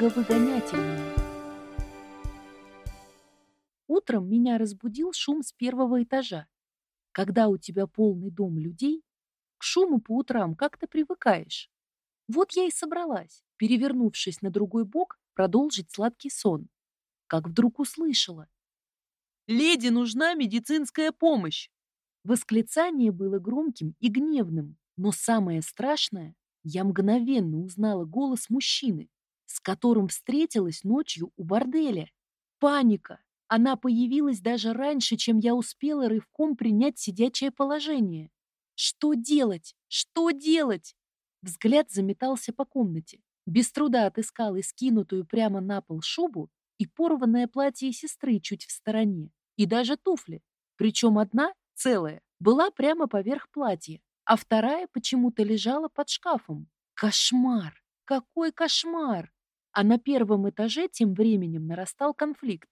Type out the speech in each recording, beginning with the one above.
Маговыгонятельная. Утром меня разбудил шум с первого этажа. Когда у тебя полный дом людей, к шуму по утрам как-то привыкаешь. Вот я и собралась, перевернувшись на другой бок, продолжить сладкий сон. Как вдруг услышала. «Леди нужна медицинская помощь!» Восклицание было громким и гневным, но самое страшное, я мгновенно узнала голос мужчины, с которым встретилась ночью у борделя. Паника. Она появилась даже раньше, чем я успела рывком принять сидячее положение. Что делать? Что делать? Взгляд заметался по комнате. Без труда отыскал и скинутую прямо на пол шубу и порванное платье сестры чуть в стороне, и даже туфли. Причем одна, целая, была прямо поверх платья, а вторая почему-то лежала под шкафом. Кошмар! Какой кошмар! А на первом этаже тем временем нарастал конфликт.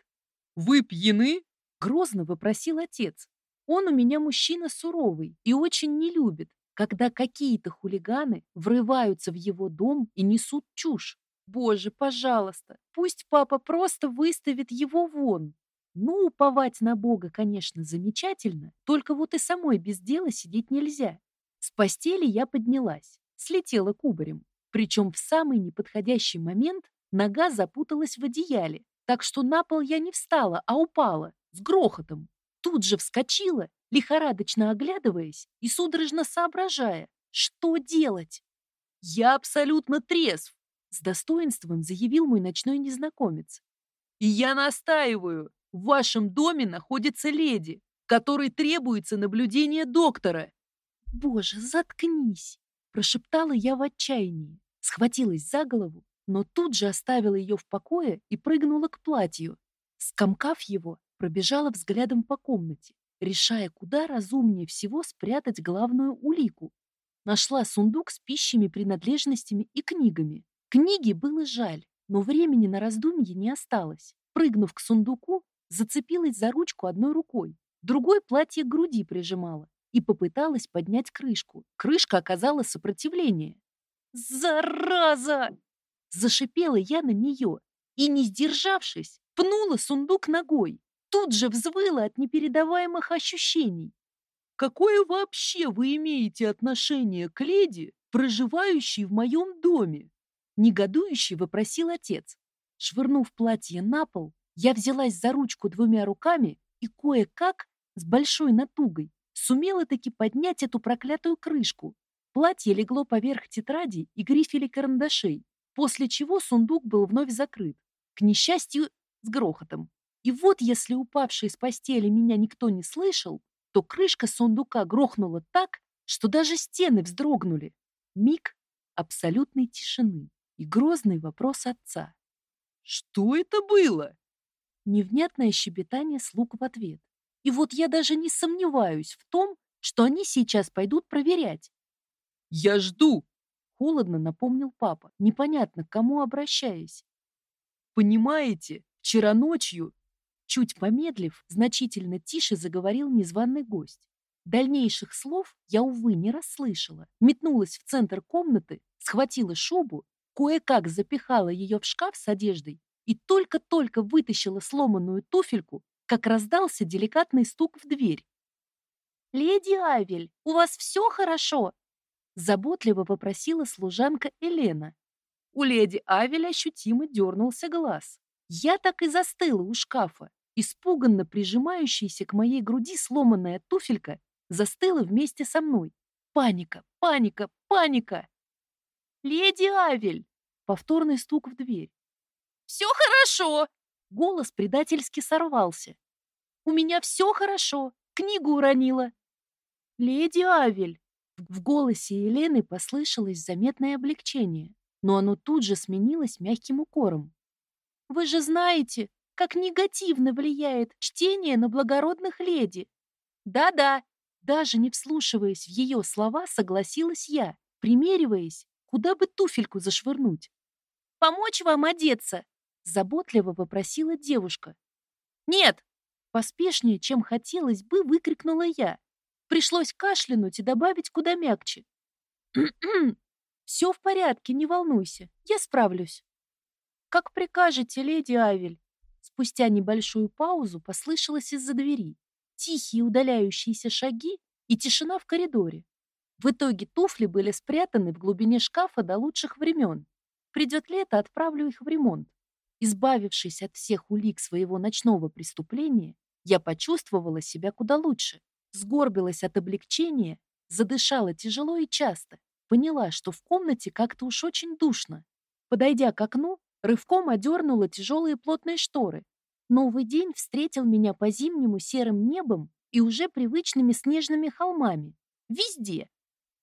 «Вы пьяны?» — грозно вопросил отец. Он у меня мужчина суровый и очень не любит, когда какие-то хулиганы врываются в его дом и несут чушь. Боже, пожалуйста, пусть папа просто выставит его вон. Ну, уповать на Бога, конечно, замечательно, только вот и самой без дела сидеть нельзя. С постели я поднялась, слетела кубарем. Причем в самый неподходящий момент нога запуталась в одеяле, так что на пол я не встала, а упала, с грохотом. Тут же вскочила, лихорадочно оглядываясь и судорожно соображая, что делать. «Я абсолютно трезв», — с достоинством заявил мой ночной незнакомец. «И я настаиваю, в вашем доме находится леди, которой требуется наблюдение доктора. «Боже, заткнись!» – прошептала я в отчаянии, схватилась за голову, но тут же оставила ее в покое и прыгнула к платью. Скомкав его, пробежала взглядом по комнате, решая, куда разумнее всего спрятать главную улику. Нашла сундук с пищими принадлежностями и книгами. Книги было жаль, но времени на раздумье не осталось. Прыгнув к сундуку, зацепилась за ручку одной рукой, другой платье к груди прижимала и попыталась поднять крышку. Крышка оказала сопротивление. «Зараза!» Зашипела я на нее и, не сдержавшись, пнула сундук ногой. Тут же взвыла от непередаваемых ощущений. «Какое вообще вы имеете отношение к леди, проживающей в моем доме?» Негодующе вопросил отец. Швырнув платье на пол, я взялась за ручку двумя руками и кое-как, с большой натугой, сумела таки поднять эту проклятую крышку. Платье легло поверх тетради и грифелей карандашей, после чего сундук был вновь закрыт, к несчастью, с грохотом. И вот если упавший с постели меня никто не слышал, то крышка сундука грохнула так, что даже стены вздрогнули. Миг абсолютной тишины и грозный вопрос отца. «Что это было?» Невнятное щебетание слуг в ответ. И вот я даже не сомневаюсь в том, что они сейчас пойдут проверять. «Я жду!» — холодно напомнил папа, непонятно к кому обращаясь. «Понимаете, вчера ночью...» Чуть помедлив, значительно тише заговорил незваный гость. Дальнейших слов я, увы, не расслышала. Метнулась в центр комнаты, схватила шубу, кое-как запихала ее в шкаф с одеждой и только-только вытащила сломанную туфельку, как раздался деликатный стук в дверь. «Леди Авель, у вас все хорошо?» Заботливо попросила служанка Елена. У леди Авель ощутимо дернулся глаз. Я так и застыла у шкафа. Испуганно прижимающаяся к моей груди сломанная туфелька застыла вместе со мной. Паника, паника, паника! «Леди Авель!» Повторный стук в дверь. «Все хорошо!» Голос предательски сорвался. «У меня все хорошо. Книгу уронила». «Леди Авель!» В голосе Елены послышалось заметное облегчение, но оно тут же сменилось мягким укором. «Вы же знаете, как негативно влияет чтение на благородных леди». «Да-да», даже не вслушиваясь в ее слова, согласилась я, примериваясь, куда бы туфельку зашвырнуть. «Помочь вам одеться?» Заботливо попросила девушка. «Нет!» Поспешнее, чем хотелось бы, выкрикнула я. Пришлось кашлянуть и добавить куда мягче. Все в порядке, не волнуйся, я справлюсь. Как прикажете, леди Авель. Спустя небольшую паузу послышалось из-за двери. Тихие удаляющиеся шаги и тишина в коридоре. В итоге туфли были спрятаны в глубине шкафа до лучших времен. Придет лето, отправлю их в ремонт. Избавившись от всех улик своего ночного преступления, я почувствовала себя куда лучше. Сгорбилась от облегчения, задышала тяжело и часто. Поняла, что в комнате как-то уж очень душно. Подойдя к окну, рывком одернула тяжелые плотные шторы. Новый день встретил меня по зимнему серым небом и уже привычными снежными холмами. Везде.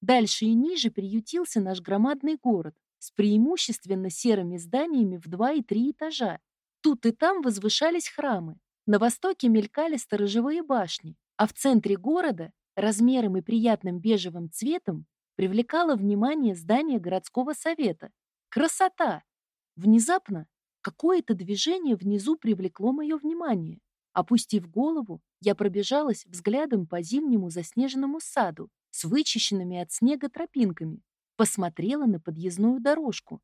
Дальше и ниже приютился наш громадный город с преимущественно серыми зданиями в два и три этажа. Тут и там возвышались храмы. На востоке мелькали сторожевые башни, а в центре города размером и приятным бежевым цветом привлекало внимание здание городского совета. Красота! Внезапно какое-то движение внизу привлекло мое внимание. Опустив голову, я пробежалась взглядом по зимнему заснеженному саду с вычищенными от снега тропинками, посмотрела на подъездную дорожку.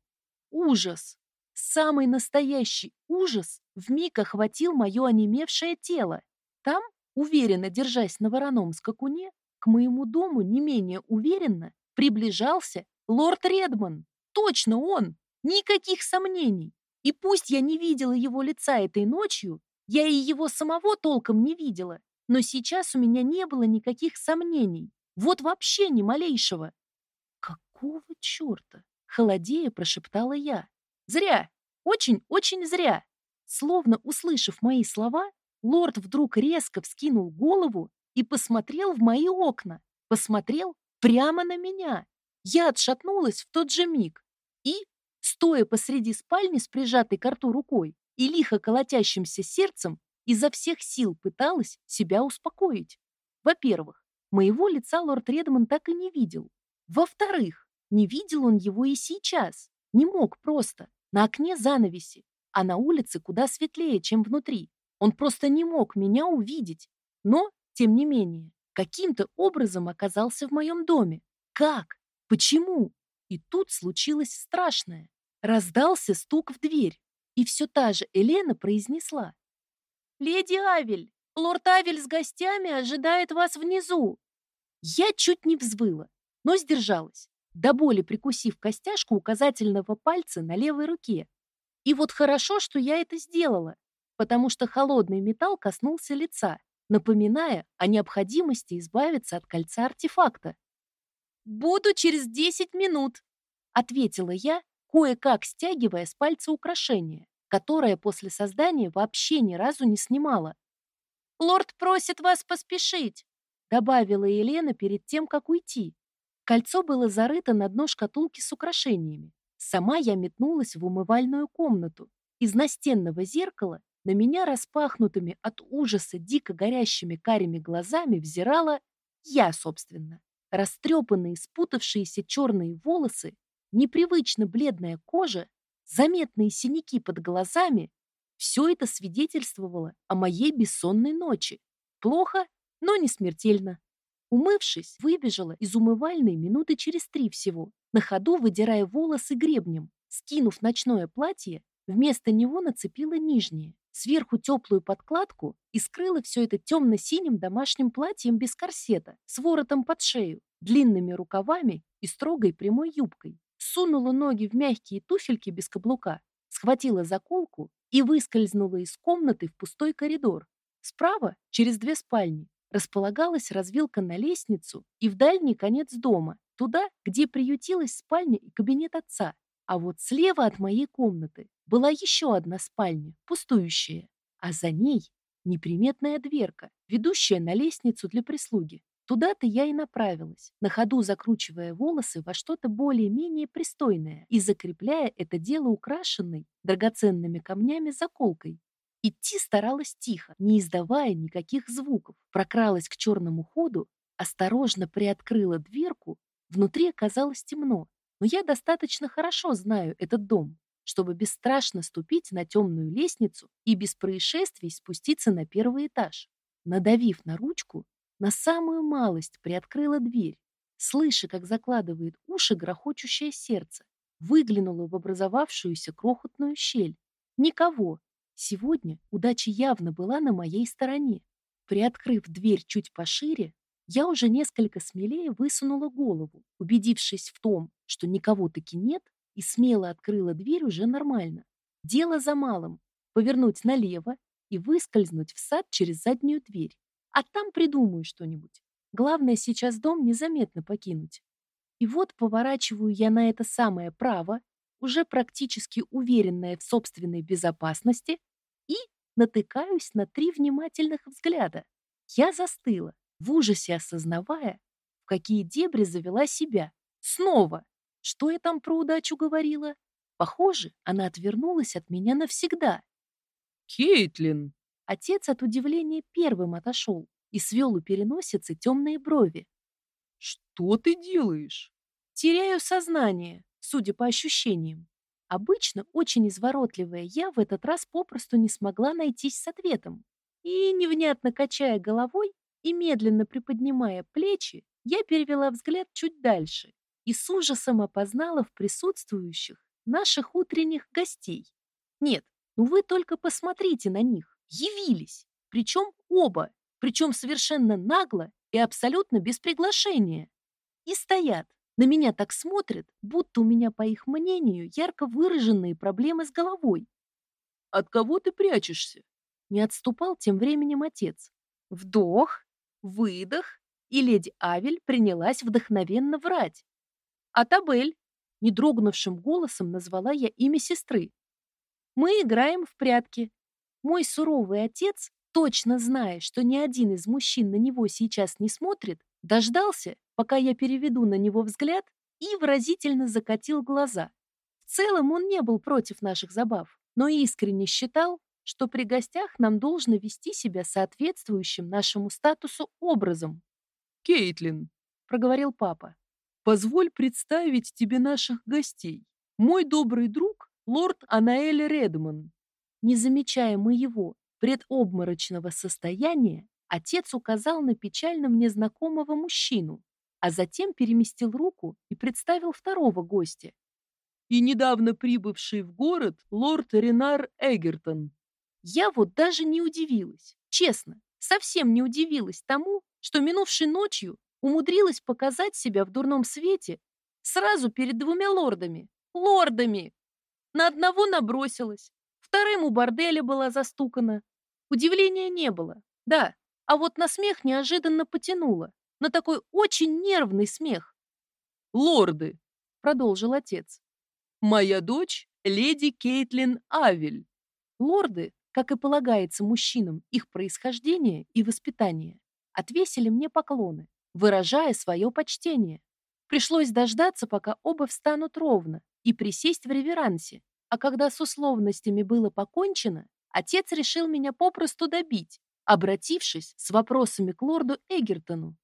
Ужас! Самый настоящий ужас вмиг охватил мое онемевшее тело. Там, уверенно держась на вороном скакуне, к моему дому не менее уверенно приближался лорд Редман. Точно он! Никаких сомнений! И пусть я не видела его лица этой ночью, я и его самого толком не видела, но сейчас у меня не было никаких сомнений. Вот вообще ни малейшего. «Какого черта?» — холодея прошептала я. «Зря! Очень-очень зря!» Словно услышав мои слова, лорд вдруг резко вскинул голову и посмотрел в мои окна. Посмотрел прямо на меня. Я отшатнулась в тот же миг и, стоя посреди спальни с прижатой к рту рукой и лихо колотящимся сердцем, изо всех сил пыталась себя успокоить. Во-первых, моего лица лорд Редман так и не видел. Во-вторых, не видел он его и сейчас. Не мог просто. На окне занавеси, а на улице куда светлее, чем внутри. Он просто не мог меня увидеть. Но, тем не менее, каким-то образом оказался в моем доме. Как? Почему? И тут случилось страшное. Раздался стук в дверь, и все та же Елена произнесла. «Леди Авель, лорд Авель с гостями ожидает вас внизу». Я чуть не взвыла, но сдержалась до боли прикусив костяшку указательного пальца на левой руке. И вот хорошо, что я это сделала, потому что холодный металл коснулся лица, напоминая о необходимости избавиться от кольца артефакта. «Буду через десять минут», — ответила я, кое-как стягивая с пальца украшение, которое после создания вообще ни разу не снимала. «Лорд просит вас поспешить», — добавила Елена перед тем, как уйти. Кольцо было зарыто на дно шкатулки с украшениями. Сама я метнулась в умывальную комнату. Из настенного зеркала на меня распахнутыми от ужаса дико горящими карими глазами взирала я, собственно. Растрепанные, спутавшиеся черные волосы, непривычно бледная кожа, заметные синяки под глазами — все это свидетельствовало о моей бессонной ночи. Плохо, но не смертельно. Умывшись, выбежала из умывальной минуты через три всего, на ходу выдирая волосы гребнем. Скинув ночное платье, вместо него нацепила нижнее, сверху теплую подкладку и скрыла все это темно-синим домашним платьем без корсета, с воротом под шею, длинными рукавами и строгой прямой юбкой. Сунула ноги в мягкие туфельки без каблука, схватила заколку и выскользнула из комнаты в пустой коридор. Справа, через две спальни, располагалась развилка на лестницу и в дальний конец дома, туда, где приютилась спальня и кабинет отца. А вот слева от моей комнаты была еще одна спальня, пустующая, а за ней неприметная дверка, ведущая на лестницу для прислуги. Туда-то я и направилась, на ходу закручивая волосы во что-то более-менее пристойное и закрепляя это дело украшенной драгоценными камнями заколкой. Идти старалась тихо, не издавая никаких звуков. Прокралась к черному ходу, осторожно приоткрыла дверку. Внутри оказалось темно, но я достаточно хорошо знаю этот дом, чтобы бесстрашно ступить на темную лестницу и без происшествий спуститься на первый этаж. Надавив на ручку, на самую малость приоткрыла дверь. слыша, как закладывает уши грохочущее сердце, выглянула в образовавшуюся крохотную щель. Никого. Сегодня удача явно была на моей стороне. Приоткрыв дверь чуть пошире, я уже несколько смелее высунула голову, убедившись в том, что никого таки нет, и смело открыла дверь уже нормально. Дело за малым — повернуть налево и выскользнуть в сад через заднюю дверь. А там придумаю что-нибудь. Главное сейчас дом незаметно покинуть. И вот поворачиваю я на это самое право, уже практически уверенная в собственной безопасности, и натыкаюсь на три внимательных взгляда. Я застыла, в ужасе осознавая, в какие дебри завела себя. Снова! Что я там про удачу говорила? Похоже, она отвернулась от меня навсегда. «Кейтлин!» Отец от удивления первым отошел и свел у переносицы темные брови. «Что ты делаешь?» Теряю сознание, судя по ощущениям. Обычно очень изворотливая я в этот раз попросту не смогла найтись с ответом. И, невнятно качая головой и медленно приподнимая плечи, я перевела взгляд чуть дальше и с ужасом опознала в присутствующих наших утренних гостей. Нет, ну вы только посмотрите на них. Явились. Причем оба. Причем совершенно нагло и абсолютно без приглашения. И стоят, на меня так смотрят, будто у меня, по их мнению, ярко выраженные проблемы с головой. «От кого ты прячешься?» Не отступал тем временем отец. Вдох, выдох, и леди Авель принялась вдохновенно врать. «А Табель?» — не дрогнувшим голосом назвала я имя сестры. «Мы играем в прятки. Мой суровый отец, точно зная, что ни один из мужчин на него сейчас не смотрит, дождался, пока я переведу на него взгляд, и выразительно закатил глаза. В целом он не был против наших забав, но искренне считал, что при гостях нам должно вести себя соответствующим нашему статусу образом. «Кейтлин», — проговорил папа, — «позволь представить тебе наших гостей. Мой добрый друг, лорд Анаэль Редман». Не замечая моего предобморочного состояния, отец указал на печально мне знакомого мужчину, а затем переместил руку и представил второго гостя. И недавно прибывший в город лорд Ренар Эгертон. Я вот даже не удивилась, честно, совсем не удивилась тому, что минувшей ночью умудрилась показать себя в дурном свете сразу перед двумя лордами. Лордами! На одного набросилась, вторым у борделя была застукана. Удивления не было, да, а вот на смех неожиданно потянула на такой очень нервный смех. «Лорды», — продолжил отец, — «моя дочь — леди Кейтлин Авель». Лорды, как и полагается мужчинам их происхождение и воспитание, отвесили мне поклоны, выражая свое почтение. Пришлось дождаться, пока оба встанут ровно, и присесть в реверансе. А когда с условностями было покончено, отец решил меня попросту добить, обратившись с вопросами к лорду Эгертону.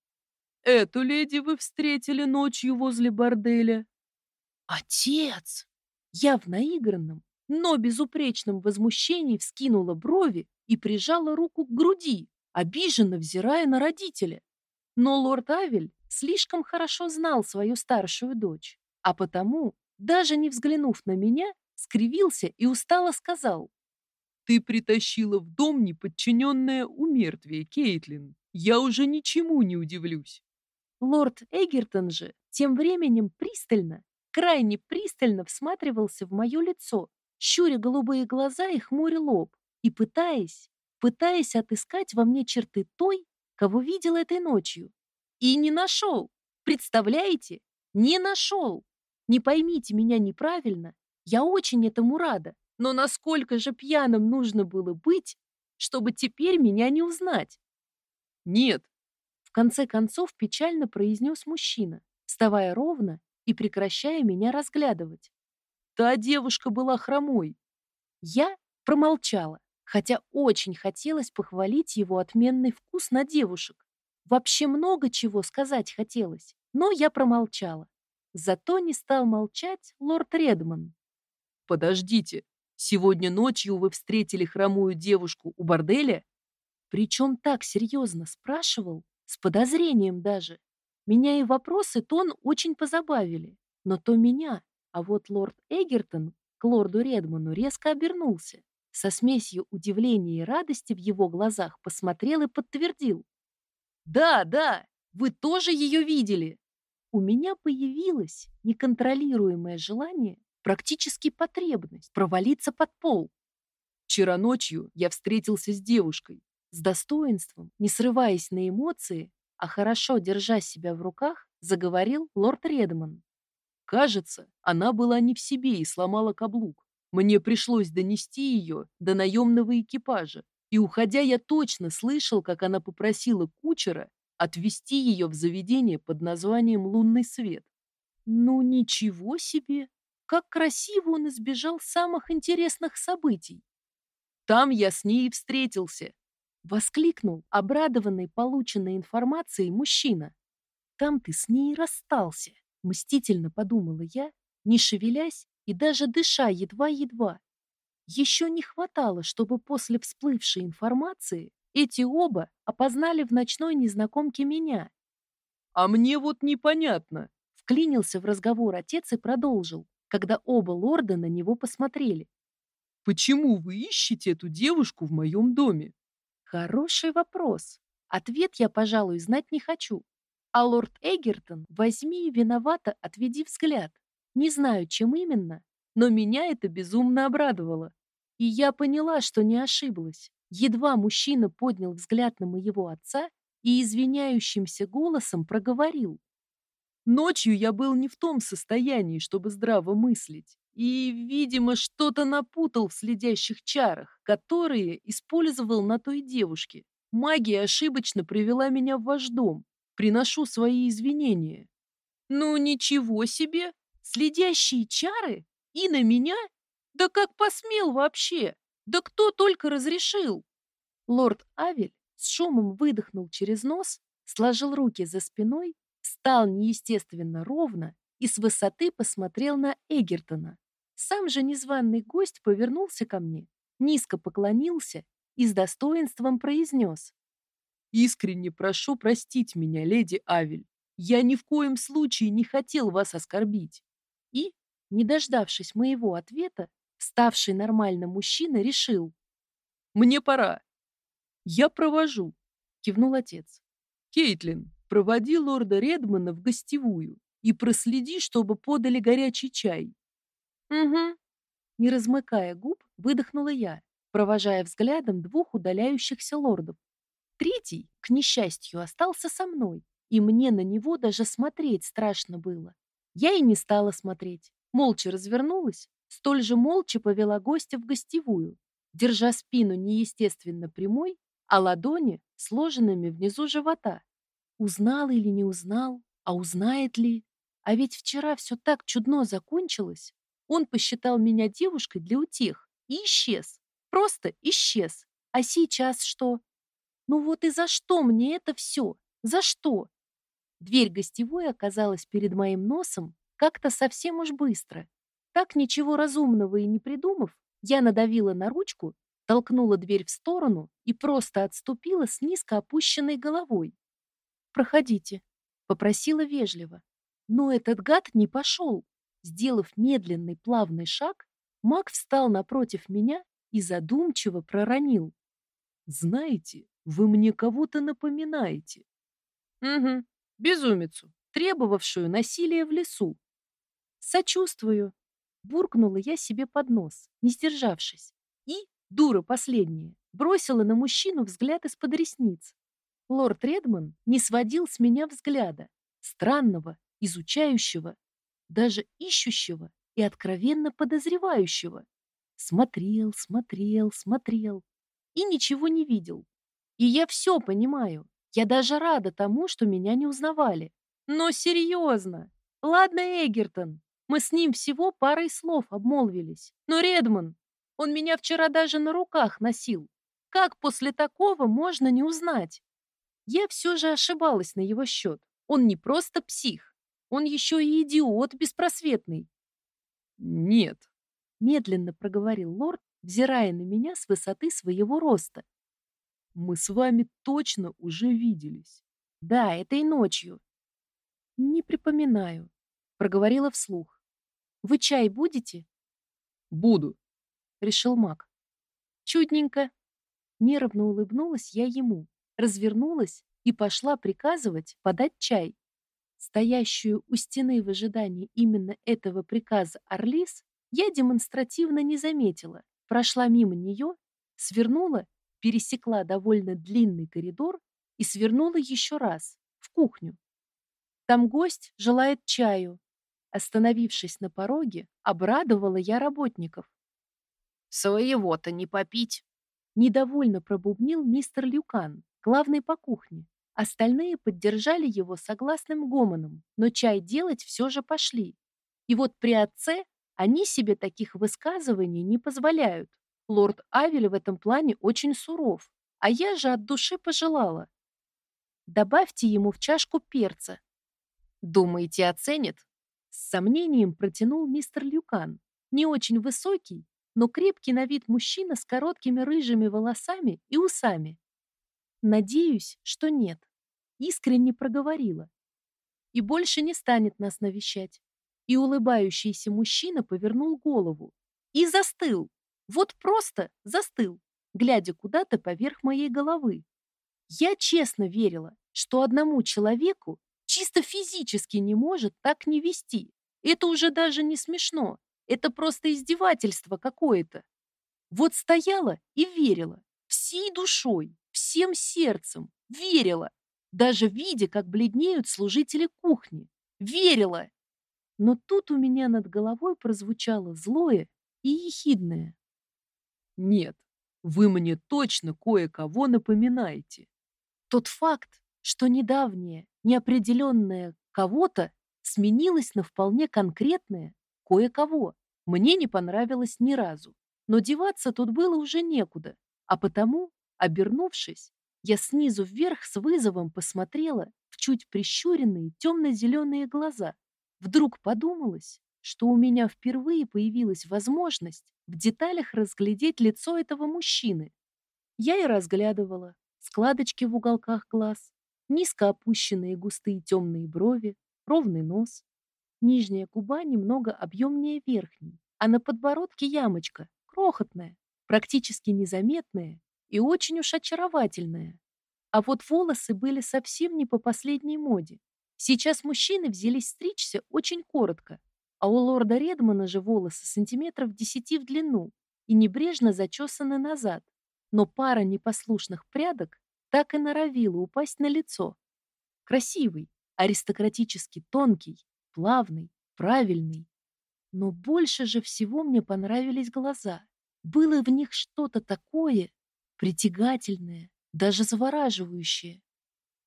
Эту леди вы встретили ночью возле борделя. Отец! Я в наигранном, но безупречном возмущении вскинула брови и прижала руку к груди, обиженно взирая на родителя. Но лорд Авель слишком хорошо знал свою старшую дочь, а потому, даже не взглянув на меня, скривился и устало сказал. «Ты притащила в дом неподчиненное умертвие, Кейтлин. Я уже ничему не удивлюсь. Лорд Эгертон же тем временем пристально, крайне пристально всматривался в мое лицо, щуря голубые глаза и хмуря лоб, и пытаясь, пытаясь отыскать во мне черты той, кого видел этой ночью. И не нашел. Представляете? Не нашел. Не поймите меня неправильно, я очень этому рада, но насколько же пьяным нужно было быть, чтобы теперь меня не узнать? Нет, в конце концов печально произнес мужчина, вставая ровно и прекращая меня разглядывать. Та девушка была хромой. Я промолчала, хотя очень хотелось похвалить его отменный вкус на девушек. Вообще много чего сказать хотелось, но я промолчала. Зато не стал молчать лорд Редман. «Подождите, сегодня ночью вы встретили хромую девушку у борделя?» Причем так серьезно спрашивал, с подозрением даже. Меня и вопросы тон очень позабавили, но то меня, а вот лорд Эгертон к лорду Редману резко обернулся. Со смесью удивления и радости в его глазах посмотрел и подтвердил. «Да, да, вы тоже ее видели!» У меня появилось неконтролируемое желание, практически потребность, провалиться под пол. Вчера ночью я встретился с девушкой. С достоинством, не срываясь на эмоции, а хорошо держа себя в руках, заговорил лорд Редман. Кажется, она была не в себе и сломала каблук. Мне пришлось донести ее до наемного экипажа, и, уходя, я точно слышал, как она попросила кучера отвезти ее в заведение под названием «Лунный свет». Ну, ничего себе! Как красиво он избежал самых интересных событий. Там я с ней и встретился. Воскликнул, обрадованный полученной информацией мужчина. Там ты с ней расстался. Мстительно подумала я, не шевелясь и даже дыша едва-едва. Еще не хватало, чтобы после всплывшей информации эти оба опознали в ночной незнакомке меня. «А мне вот непонятно», — вклинился в разговор отец и продолжил, когда оба лорда на него посмотрели. «Почему вы ищете эту девушку в моем доме?» Хороший вопрос. Ответ я, пожалуй, знать не хочу. А лорд Эгертон, возьми и виновато отведи взгляд. Не знаю, чем именно, но меня это безумно обрадовало. И я поняла, что не ошиблась. Едва мужчина поднял взгляд на моего отца и извиняющимся голосом проговорил. Ночью я был не в том состоянии, чтобы здраво мыслить, и, видимо, что-то напутал в следящих чарах, которые использовал на той девушке. Магия ошибочно привела меня в ваш дом, Приношу свои извинения. Ну ничего себе! Следящие чары? И на меня? Да как посмел вообще? Да кто только разрешил? Лорд Авель с шумом выдохнул через нос, сложил руки за спиной, встал неестественно ровно и с высоты посмотрел на Эгертона. Сам же незваный гость повернулся ко мне, низко поклонился и с достоинством произнес. Искренне прошу простить меня, леди Авель. Я ни в коем случае не хотел вас оскорбить. И, не дождавшись моего ответа, ставший нормальным мужчина решил. Мне пора. Я провожу, кивнул отец. Кейтлин, проводи лорда Редмана в гостевую и проследи, чтобы подали горячий чай. Угу. Не размыкая губ, выдохнула я, провожая взглядом двух удаляющихся лордов. Третий, к несчастью, остался со мной, и мне на него даже смотреть страшно было. Я и не стала смотреть. Молча развернулась, столь же молча повела гостя в гостевую, держа спину неестественно прямой, а ладони сложенными внизу живота. Узнал или не узнал, а узнает ли? А ведь вчера все так чудно закончилось. Он посчитал меня девушкой для утех и исчез. Просто исчез. А сейчас что? Ну вот и за что мне это все? За что? Дверь гостевой оказалась перед моим носом как-то совсем уж быстро. Так ничего разумного и не придумав, я надавила на ручку, толкнула дверь в сторону и просто отступила с низко опущенной головой. «Проходите», — попросила вежливо. Но этот гад не пошел. Сделав медленный плавный шаг, маг встал напротив меня и задумчиво проронил. «Знаете, вы мне кого-то напоминаете. Угу, безумицу, требовавшую насилия в лесу. Сочувствую. Буркнула я себе под нос, не сдержавшись. И, дура последняя, бросила на мужчину взгляд из-под ресниц. Лорд Редман не сводил с меня взгляда, странного, изучающего, даже ищущего и откровенно подозревающего. Смотрел, смотрел, смотрел и ничего не видел. И я все понимаю. Я даже рада тому, что меня не узнавали. Но серьезно. Ладно, Эгертон, мы с ним всего парой слов обмолвились. Но Редман, он меня вчера даже на руках носил. Как после такого можно не узнать? Я все же ошибалась на его счет. Он не просто псих. Он еще и идиот беспросветный. Нет, медленно проговорил лорд, взирая на меня с высоты своего роста. Мы с вами точно уже виделись. Да, этой ночью. «Не припоминаю», — проговорила вслух. «Вы чай будете?» «Буду», — решил маг. «Чудненько». Нервно улыбнулась я ему, развернулась и пошла приказывать подать чай. Стоящую у стены в ожидании именно этого приказа Орлис я демонстративно не заметила, прошла мимо нее, свернула, пересекла довольно длинный коридор и свернула еще раз, в кухню. Там гость желает чаю. Остановившись на пороге, обрадовала я работников. «Своего-то не попить!» Недовольно пробубнил мистер Люкан, главный по кухне, Остальные поддержали его согласным гомоном, но чай делать все же пошли. И вот при отце они себе таких высказываний не позволяют. Лорд Авель в этом плане очень суров, а я же от души пожелала. Добавьте ему в чашку перца. Думаете, оценит? С сомнением протянул мистер Люкан. Не очень высокий, но крепкий на вид мужчина с короткими рыжими волосами и усами. Надеюсь, что нет искренне проговорила. И больше не станет нас навещать. И улыбающийся мужчина повернул голову. И застыл. Вот просто застыл, глядя куда-то поверх моей головы. Я честно верила, что одному человеку чисто физически не может так не вести. Это уже даже не смешно. Это просто издевательство какое-то. Вот стояла и верила. Всей душой, всем сердцем. Верила даже видя, как бледнеют служители кухни. Верила. Но тут у меня над головой прозвучало злое и ехидное. Нет, вы мне точно кое-кого напоминаете. Тот факт, что недавнее, неопределенное кого-то сменилось на вполне конкретное кое-кого, мне не понравилось ни разу. Но деваться тут было уже некуда, а потому, обернувшись, я снизу вверх с вызовом посмотрела в чуть прищуренные темно-зеленые глаза. Вдруг подумалось, что у меня впервые появилась возможность в деталях разглядеть лицо этого мужчины. Я и разглядывала складочки в уголках глаз, низко опущенные густые темные брови, ровный нос. Нижняя губа немного объемнее верхней, а на подбородке ямочка, крохотная, практически незаметная и очень уж очаровательная. А вот волосы были совсем не по последней моде. Сейчас мужчины взялись стричься очень коротко, а у лорда Редмана же волосы сантиметров десяти в длину и небрежно зачесаны назад. Но пара непослушных прядок так и норовила упасть на лицо. Красивый, аристократически тонкий, плавный, правильный. Но больше же всего мне понравились глаза. Было в них что-то такое, притягательное, даже завораживающее.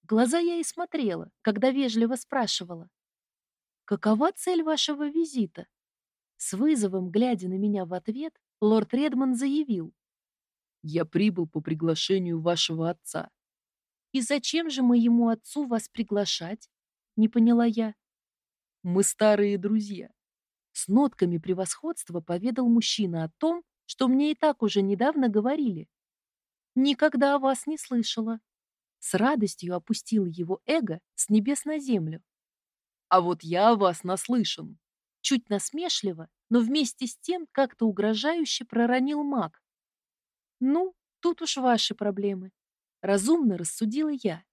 глаза я и смотрела, когда вежливо спрашивала. «Какова цель вашего визита?» С вызовом, глядя на меня в ответ, лорд Редман заявил. «Я прибыл по приглашению вашего отца». «И зачем же моему отцу вас приглашать?» Не поняла я. «Мы старые друзья». С нотками превосходства поведал мужчина о том, что мне и так уже недавно говорили. Никогда о вас не слышала. С радостью опустил его эго с небес на землю. А вот я о вас наслышан. Чуть насмешливо, но вместе с тем как-то угрожающе проронил маг. Ну, тут уж ваши проблемы. Разумно рассудила я.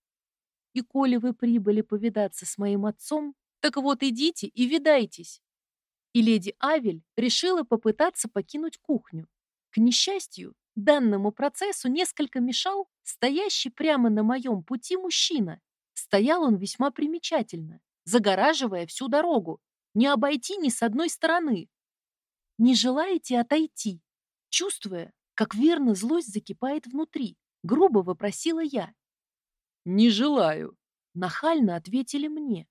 И коли вы прибыли повидаться с моим отцом, так вот идите и видайтесь. И леди Авель решила попытаться покинуть кухню. К несчастью, Данному процессу несколько мешал стоящий прямо на моем пути мужчина. Стоял он весьма примечательно, загораживая всю дорогу, не обойти ни с одной стороны. «Не желаете отойти?» Чувствуя, как верно злость закипает внутри, грубо вопросила я. «Не желаю», — нахально ответили мне.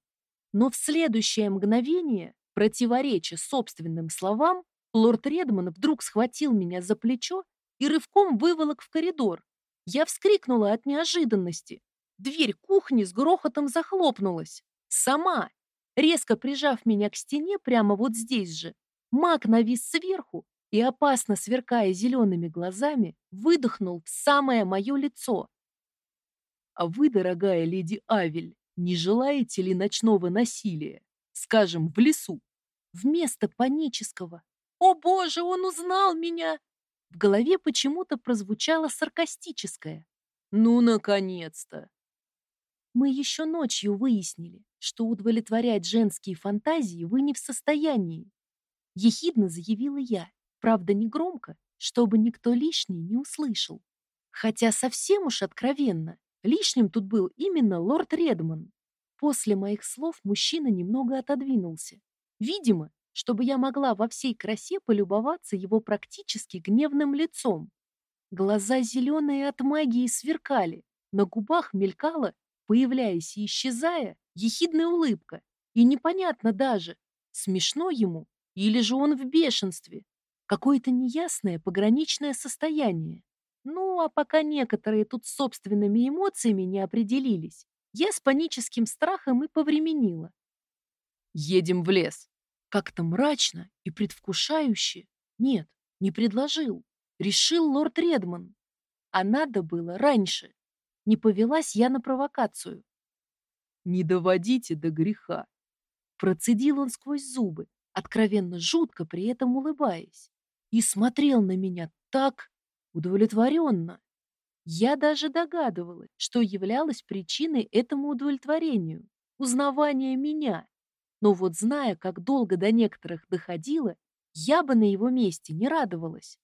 Но в следующее мгновение, противореча собственным словам, лорд Редман вдруг схватил меня за плечо и рывком выволок в коридор. Я вскрикнула от неожиданности. Дверь кухни с грохотом захлопнулась. Сама, резко прижав меня к стене прямо вот здесь же. Маг навис сверху и, опасно сверкая зелеными глазами, выдохнул в самое мое лицо. «А вы, дорогая леди Авель, Не желаете ли ночного насилия? Скажем, в лесу? Вместо панического «О боже, он узнал меня!» В голове почему-то прозвучало саркастическое. «Ну, наконец-то!» Мы еще ночью выяснили, что удовлетворять женские фантазии вы не в состоянии. Ехидно заявила я, правда не громко, чтобы никто лишний не услышал. Хотя совсем уж откровенно, лишним тут был именно лорд Редман. После моих слов мужчина немного отодвинулся. Видимо, чтобы я могла во всей красе полюбоваться его практически гневным лицом. Глаза зеленые от магии сверкали, на губах мелькала, появляясь и исчезая, ехидная улыбка. И непонятно даже, смешно ему или же он в бешенстве. Какое-то неясное пограничное состояние. Ну, а пока некоторые тут собственными эмоциями не определились, я с паническим страхом и повременила. «Едем в лес», как-то мрачно и предвкушающе. Нет, не предложил. Решил лорд Редман. А надо было раньше. Не повелась я на провокацию. «Не доводите до греха», Процедил он сквозь зубы, откровенно жутко при этом улыбаясь. И смотрел на меня так удовлетворенно. Я даже догадывалась, что являлось причиной этому удовлетворению. Узнавание меня. Но вот зная, как долго до некоторых доходило, я бы на его месте не радовалась.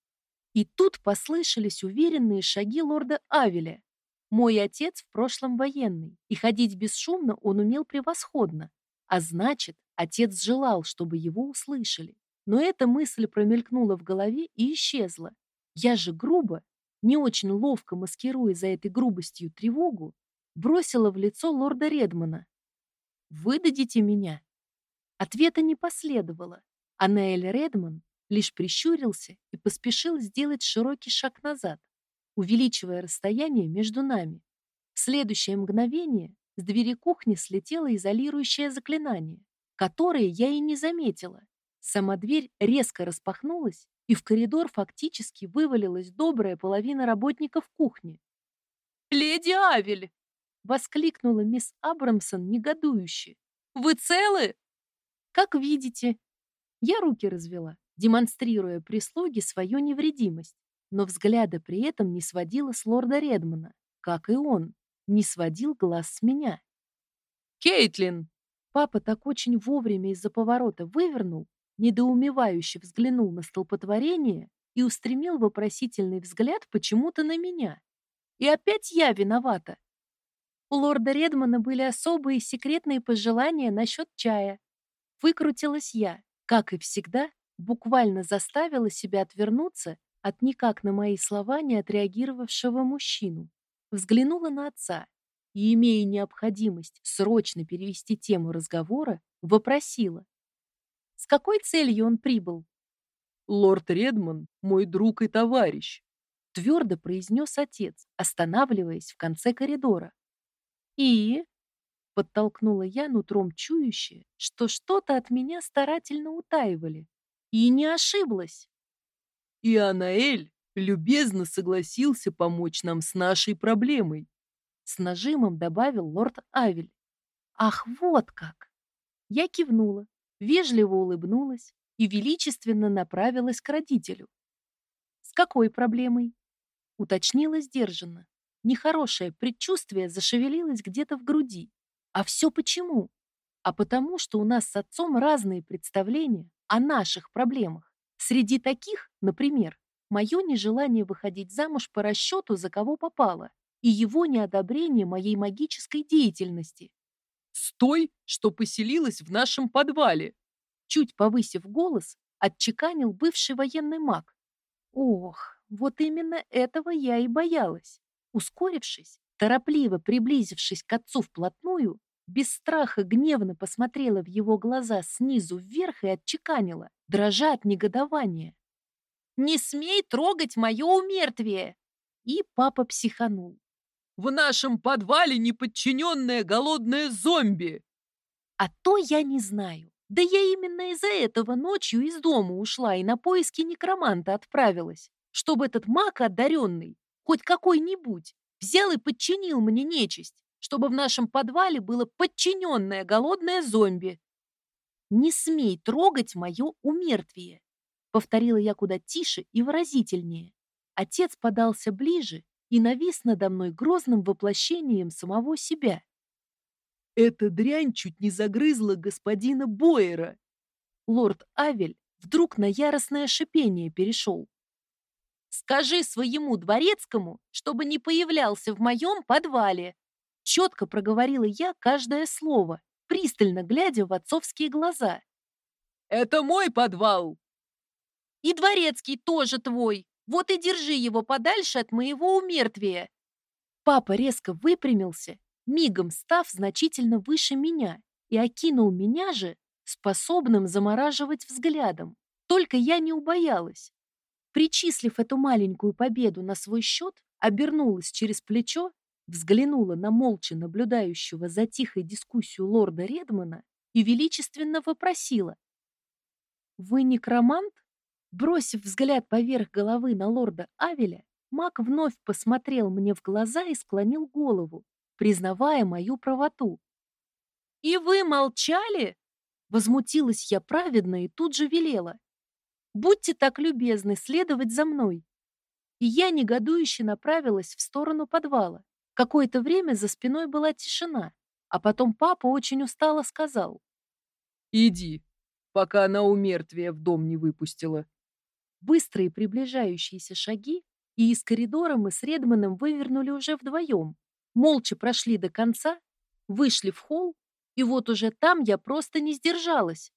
И тут послышались уверенные шаги лорда Авеля. Мой отец в прошлом военный, и ходить бесшумно он умел превосходно. А значит, отец желал, чтобы его услышали. Но эта мысль промелькнула в голове и исчезла. Я же грубо, не очень ловко маскируя за этой грубостью тревогу, бросила в лицо лорда Редмана. «Выдадите меня?» Ответа не последовало, а Нейль Редман лишь прищурился и поспешил сделать широкий шаг назад, увеличивая расстояние между нами. В следующее мгновение с двери кухни слетело изолирующее заклинание, которое я и не заметила. Сама дверь резко распахнулась, и в коридор фактически вывалилась добрая половина работников кухни. «Леди Авель!» — воскликнула мисс Абрамсон негодующе. «Вы целы?» Как видите, я руки развела, демонстрируя прислуге свою невредимость, но взгляда при этом не сводила с лорда Редмана, как и он, не сводил глаз с меня. «Кейтлин!» Папа так очень вовремя из-за поворота вывернул, недоумевающе взглянул на столпотворение и устремил вопросительный взгляд почему-то на меня. И опять я виновата. У лорда Редмана были особые секретные пожелания насчет чая, Выкрутилась я, как и всегда, буквально заставила себя отвернуться от никак на мои слова не отреагировавшего мужчину. Взглянула на отца и, имея необходимость срочно перевести тему разговора, вопросила. С какой целью он прибыл? «Лорд Редман — мой друг и товарищ», — твердо произнес отец, останавливаясь в конце коридора. «И?» Подтолкнула я нутром чующее, что что-то от меня старательно утаивали. И не ошиблась. И Анаэль любезно согласился помочь нам с нашей проблемой. С нажимом добавил лорд Авель. Ах, вот как! Я кивнула, вежливо улыбнулась и величественно направилась к родителю. С какой проблемой? Уточнила сдержанно. Нехорошее предчувствие зашевелилось где-то в груди. А все почему? А потому, что у нас с отцом разные представления о наших проблемах. Среди таких, например, мое нежелание выходить замуж по расчету, за кого попало, и его неодобрение моей магической деятельности. «Стой, что поселилась в нашем подвале!» Чуть повысив голос, отчеканил бывший военный маг. Ох, вот именно этого я и боялась. Ускорившись, торопливо приблизившись к отцу вплотную, без страха гневно посмотрела в его глаза снизу вверх и отчеканила, дрожа от негодования. «Не смей трогать мое умертвие!» И папа психанул. «В нашем подвале неподчиненная голодная зомби!» «А то я не знаю. Да я именно из-за этого ночью из дома ушла и на поиски некроманта отправилась, чтобы этот маг одаренный, хоть какой-нибудь, взял и подчинил мне нечисть чтобы в нашем подвале было подчиненное голодное зомби. «Не смей трогать мое умертвие!» Повторила я куда тише и выразительнее. Отец подался ближе и навис надо мной грозным воплощением самого себя. «Эта дрянь чуть не загрызла господина Бойера!» Лорд Авель вдруг на яростное шипение перешел. «Скажи своему дворецкому, чтобы не появлялся в моем подвале!» Четко проговорила я каждое слово, пристально глядя в отцовские глаза. «Это мой подвал!» «И дворецкий тоже твой! Вот и держи его подальше от моего умертвия!» Папа резко выпрямился, мигом став значительно выше меня, и окинул меня же способным замораживать взглядом. Только я не убоялась. Причислив эту маленькую победу на свой счет, обернулась через плечо взглянула на молча наблюдающего за тихой дискуссию лорда Редмана и величественно вопросила. «Вы некромант?» Бросив взгляд поверх головы на лорда Авеля, маг вновь посмотрел мне в глаза и склонил голову, признавая мою правоту. «И вы молчали?» Возмутилась я праведно и тут же велела. «Будьте так любезны следовать за мной». И я негодующе направилась в сторону подвала. Какое-то время за спиной была тишина, а потом папа очень устало сказал. «Иди, пока она у мертвия в дом не выпустила». Быстрые приближающиеся шаги, и из коридора мы с Редманом вывернули уже вдвоем. Молча прошли до конца, вышли в холл, и вот уже там я просто не сдержалась.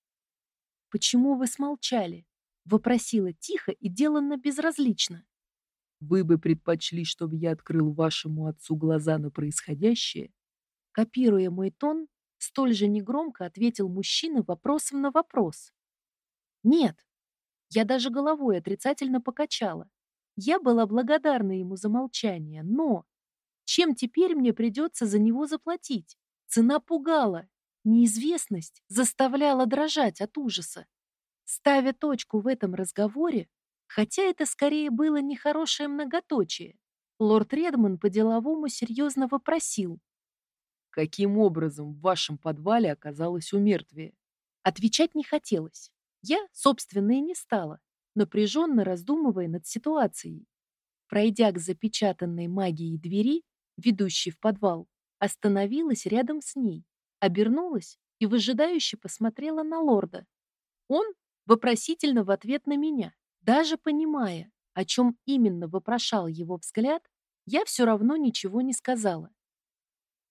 «Почему вы смолчали?» — вопросила тихо и деланно безразлично. Вы бы предпочли, чтобы я открыл вашему отцу глаза на происходящее? Копируя мой тон, столь же негромко ответил мужчина вопросом на вопрос. Нет. Я даже головой отрицательно покачала. Я была благодарна ему за молчание, но чем теперь мне придется за него заплатить? Цена пугала. Неизвестность заставляла дрожать от ужаса. Ставя точку в этом разговоре, Хотя это скорее было нехорошее многоточие. Лорд Редман по-деловому серьезно вопросил. «Каким образом в вашем подвале оказалось умертвие?» Отвечать не хотелось. Я, собственно, и не стала, напряженно раздумывая над ситуацией. Пройдя к запечатанной магией двери, ведущей в подвал, остановилась рядом с ней, обернулась и выжидающе посмотрела на лорда. Он вопросительно в ответ на меня. Даже понимая, о чем именно вопрошал его взгляд, я все равно ничего не сказала.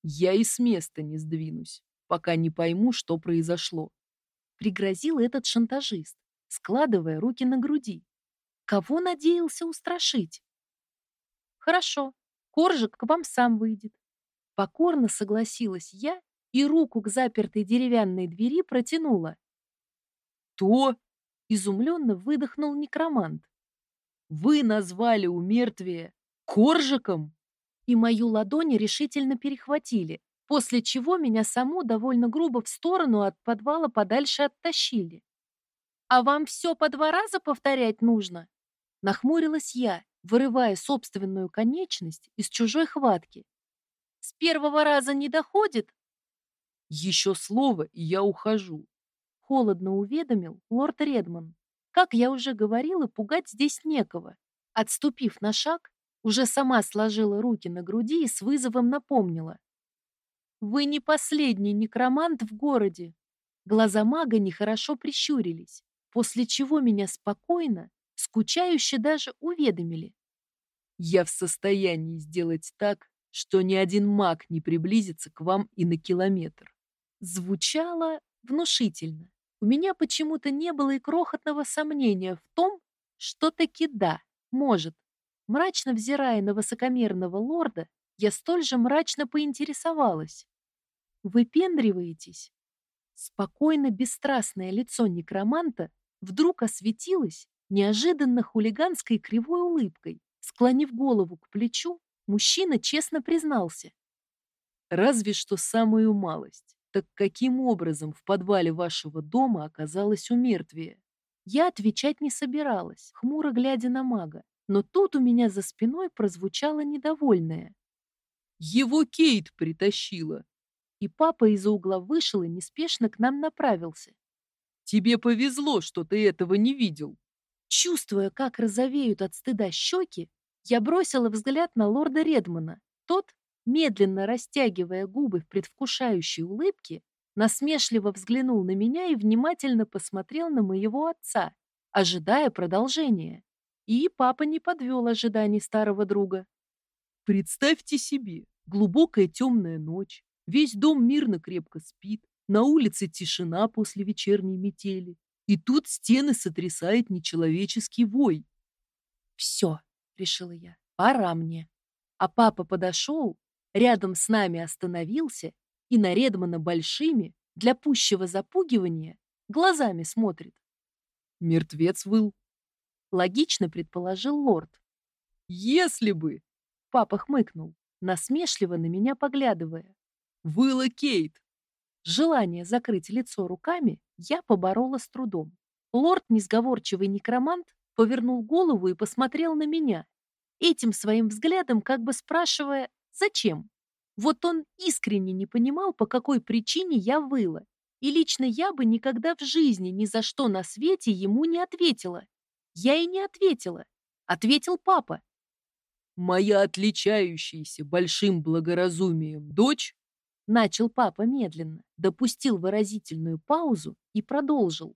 «Я и с места не сдвинусь, пока не пойму, что произошло», — пригрозил этот шантажист, складывая руки на груди. Кого надеялся устрашить? «Хорошо, Коржик к вам сам выйдет». Покорно согласилась я и руку к запертой деревянной двери протянула. «То?» Изумленно выдохнул некромант. «Вы назвали умертвие коржиком?» И мою ладонь решительно перехватили, после чего меня саму довольно грубо в сторону от подвала подальше оттащили. «А вам все по два раза повторять нужно?» Нахмурилась я, вырывая собственную конечность из чужой хватки. «С первого раза не доходит?» «Еще слово, и я ухожу холодно уведомил лорд Редман. Как я уже говорила, пугать здесь некого. Отступив на шаг, уже сама сложила руки на груди и с вызовом напомнила. «Вы не последний некромант в городе». Глаза мага нехорошо прищурились, после чего меня спокойно, скучающе даже уведомили. «Я в состоянии сделать так, что ни один маг не приблизится к вам и на километр». Звучало внушительно. У меня почему-то не было и крохотного сомнения в том, что таки да, может. Мрачно взирая на высокомерного лорда, я столь же мрачно поинтересовалась. «Выпендриваетесь?» Спокойно бесстрастное лицо некроманта вдруг осветилось неожиданно хулиганской кривой улыбкой. Склонив голову к плечу, мужчина честно признался. «Разве что самую малость. Так каким образом в подвале вашего дома оказалось умертвие? Я отвечать не собиралась, хмуро глядя на мага. Но тут у меня за спиной прозвучало недовольное. Его Кейт притащила. И папа из-за угла вышел и неспешно к нам направился. Тебе повезло, что ты этого не видел. Чувствуя, как розовеют от стыда щеки, я бросила взгляд на лорда Редмана. Тот, медленно растягивая губы в предвкушающей улыбке, насмешливо взглянул на меня и внимательно посмотрел на моего отца, ожидая продолжения. И папа не подвел ожиданий старого друга. Представьте себе, глубокая темная ночь, весь дом мирно крепко спит, на улице тишина после вечерней метели, и тут стены сотрясает нечеловеческий вой. «Все», — решила я, — «пора мне». А папа подошел, рядом с нами остановился и на Редмана большими, для пущего запугивания, глазами смотрит. Мертвец выл. Логично предположил лорд. Если бы... Папа хмыкнул, насмешливо на меня поглядывая. Выла Кейт. Желание закрыть лицо руками я поборола с трудом. Лорд, несговорчивый некромант, повернул голову и посмотрел на меня, этим своим взглядом как бы спрашивая «Зачем?». Вот он искренне не понимал, по какой причине я выла. И лично я бы никогда в жизни ни за что на свете ему не ответила. Я и не ответила. Ответил папа. «Моя отличающаяся большим благоразумием дочь Начал папа медленно, допустил выразительную паузу и продолжил.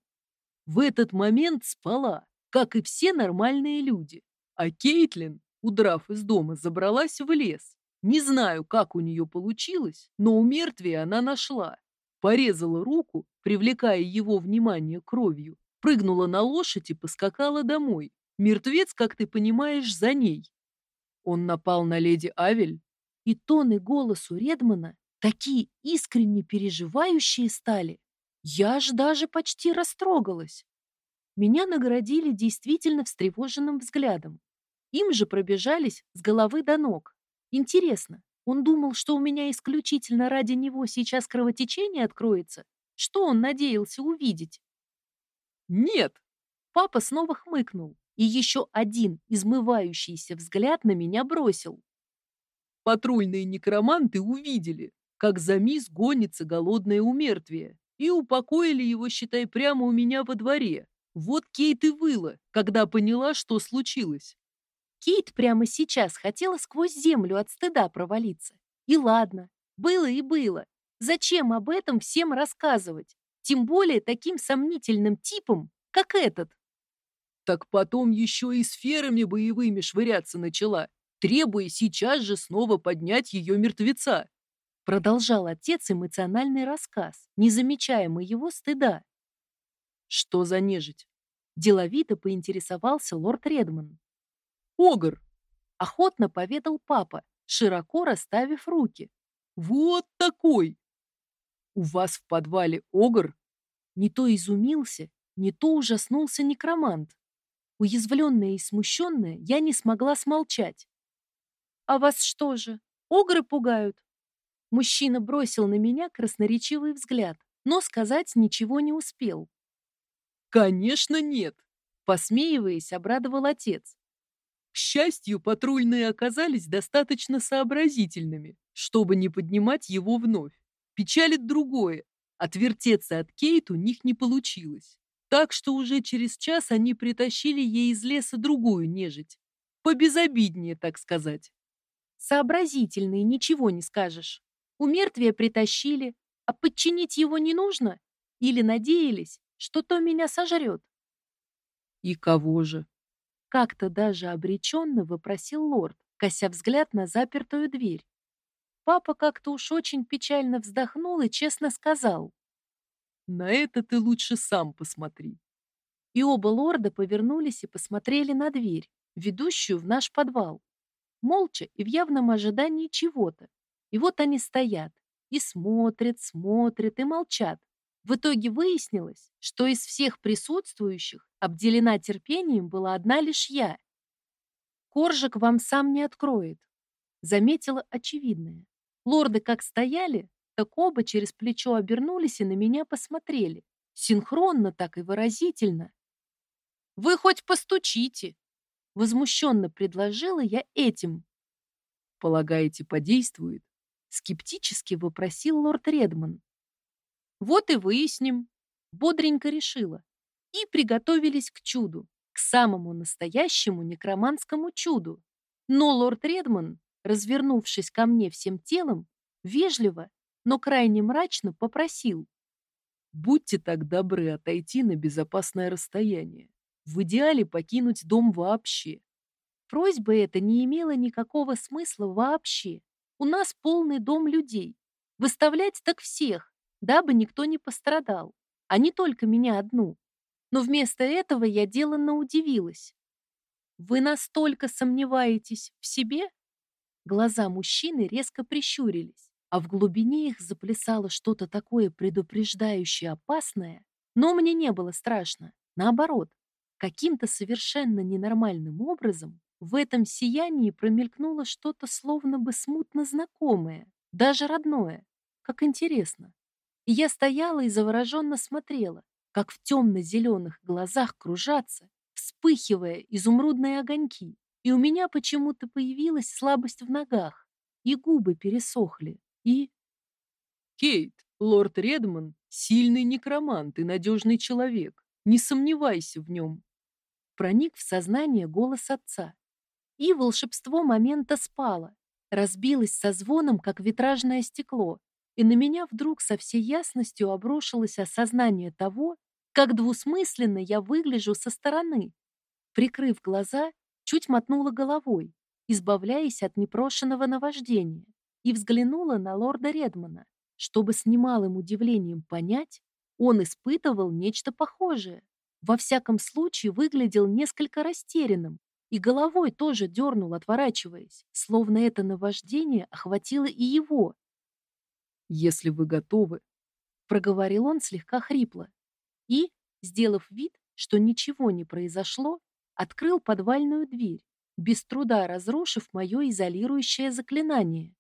В этот момент спала, как и все нормальные люди. А Кейтлин, удрав из дома, забралась в лес. Не знаю, как у нее получилось, но у мертвия она нашла. Порезала руку, привлекая его внимание кровью, прыгнула на лошадь и поскакала домой. Мертвец, как ты понимаешь, за ней. Он напал на леди Авель, и тон и голос у Редмана такие искренне переживающие стали. Я аж даже почти растрогалась. Меня наградили действительно встревоженным взглядом. Им же пробежались с головы до ног. Интересно, он думал, что у меня исключительно ради него сейчас кровотечение откроется? Что он надеялся увидеть? Нет. Папа снова хмыкнул и еще один измывающийся взгляд на меня бросил. Патрульные некроманты увидели, как за мисс гонится голодное умертвие, и упокоили его, считай, прямо у меня во дворе. Вот Кейт и выла, когда поняла, что случилось. Кейт прямо сейчас хотела сквозь землю от стыда провалиться. И ладно, было и было. Зачем об этом всем рассказывать? Тем более таким сомнительным типом, как этот. Так потом еще и сферами боевыми швыряться начала, требуя сейчас же снова поднять ее мертвеца. Продолжал отец эмоциональный рассказ, не замечая моего стыда. Что за нежить? Деловито поинтересовался лорд Редман. Огр! Охотно поведал папа, широко расставив руки. Вот такой! У вас в подвале огр? Не то изумился, не то ужаснулся некромант. Уязвленная и смущенная, я не смогла смолчать. «А вас что же, огры пугают?» Мужчина бросил на меня красноречивый взгляд, но сказать ничего не успел. «Конечно нет!» Посмеиваясь, обрадовал отец. Счастью, патрульные оказались достаточно сообразительными, чтобы не поднимать его вновь. Печалит другое. Отвертеться от Кейт у них не получилось. Так что уже через час они притащили ей из леса другую нежить. Побезобиднее, так сказать. Сообразительные, ничего не скажешь. У мертвия притащили, а подчинить его не нужно? Или надеялись, что то меня сожрет? И кого же? Как-то даже обреченно вопросил лорд, кося взгляд на запертую дверь. Папа как-то уж очень печально вздохнул и честно сказал. На это ты лучше сам посмотри. И оба лорда повернулись и посмотрели на дверь, ведущую в наш подвал. Молча и в явном ожидании чего-то. И вот они стоят и смотрят, смотрят и молчат. В итоге выяснилось, что из всех присутствующих обделена терпением была одна лишь я. Коржик вам сам не откроет. Заметила очевидное. Лорды как стояли, так оба через плечо обернулись и на меня посмотрели. Синхронно так и выразительно. «Вы хоть постучите!» Возмущенно предложила я этим, Полагаете, подействует? Скептически вопросил лорд Редман. Вот и выясним. Бодренько решила. И приготовились к чуду, к самому настоящему некроманскому чуду. Но лорд Редман, развернувшись ко мне всем телом, вежливо, но крайне мрачно попросил. «Будьте так добры отойти на безопасное расстояние. В идеале покинуть дом вообще». Просьба эта не имела никакого смысла вообще. У нас полный дом людей. Выставлять так всех, дабы никто не пострадал, а не только меня одну. Но вместо этого я деланно удивилась. «Вы настолько сомневаетесь в себе?» Глаза мужчины резко прищурились, а в глубине их заплясало что-то такое предупреждающее опасное, но мне не было страшно. Наоборот, каким-то совершенно ненормальным образом в этом сиянии промелькнуло что-то словно бы смутно знакомое, даже родное. Как интересно. И я стояла и завороженно смотрела, как в темно-зеленых глазах кружатся, вспыхивая изумрудные огоньки. И у меня почему-то появилась слабость в ногах, и губы пересохли, и... Кейт, лорд Редман — сильный некромант и надежный человек. Не сомневайся в нем. Проник в сознание голос отца, и волшебство момента спало, разбилось со звоном, как витражное стекло, и на меня вдруг со всей ясностью обрушилось осознание того, как двусмысленно я выгляжу со стороны. Прикрыв глаза, чуть мотнула головой, избавляясь от непрошенного наваждения, и взглянула на лорда Редмана, чтобы с немалым удивлением понять, он испытывал нечто похожее. Во всяком случае, выглядел несколько растерянным, и головой тоже дернул, отворачиваясь, словно это наваждение охватило и его. «Если вы готовы», — проговорил он слегка хрипло, и, сделав вид, что ничего не произошло, открыл подвальную дверь, без труда разрушив мое изолирующее заклинание.